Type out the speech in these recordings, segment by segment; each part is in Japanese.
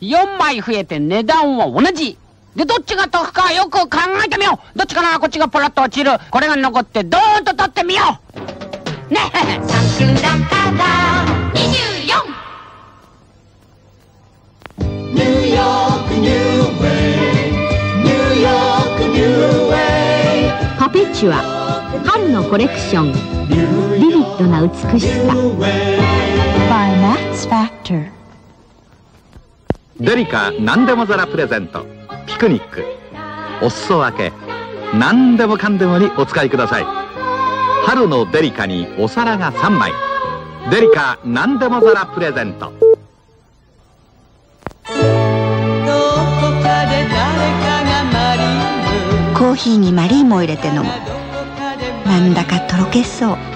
4枚増えて値段は同じ。で、どっちが得かよく考えてみよう。どっちかなこっちがポロッと落ちる。これが残ってドーンと取ってみよう。ねえ桜から24ニューヨークニューウェイニューヨークニューウェイ。パペチュア春のコレクション。ビビッドな美しさ。by Max Factor デリカ何でも皿プレゼント。ピクニック。お裾分け。何でもかんでもにお使いください。春のデリカにお皿が3枚。デリカ何でも皿プレゼント。コーヒーにマリーモを入れて飲む。なんだかとろけそう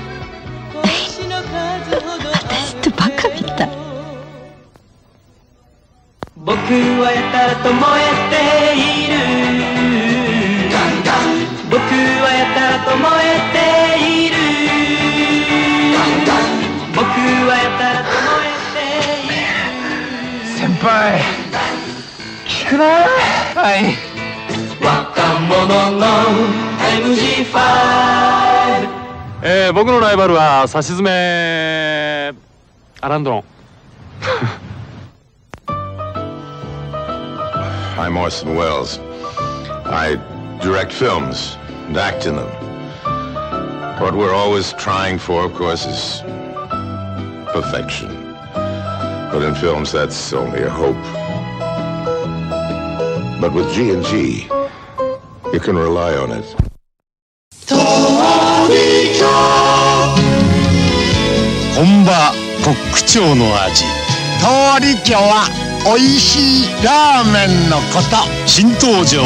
僕はやたらと燃えている。僕はやたらと燃えている。僕はやたらと燃えている。先輩。聞くなはい。若者の MG5 えー、僕のライバルはさしずめアランドロン I'm Orson Welles. I direct films and act in them. What we're always trying for, of course, is perfection. But in films, that's only a hope. But with G&G, you can rely on it. 本場コック長の味通り家は 美味しいラーメンのこと。新登場。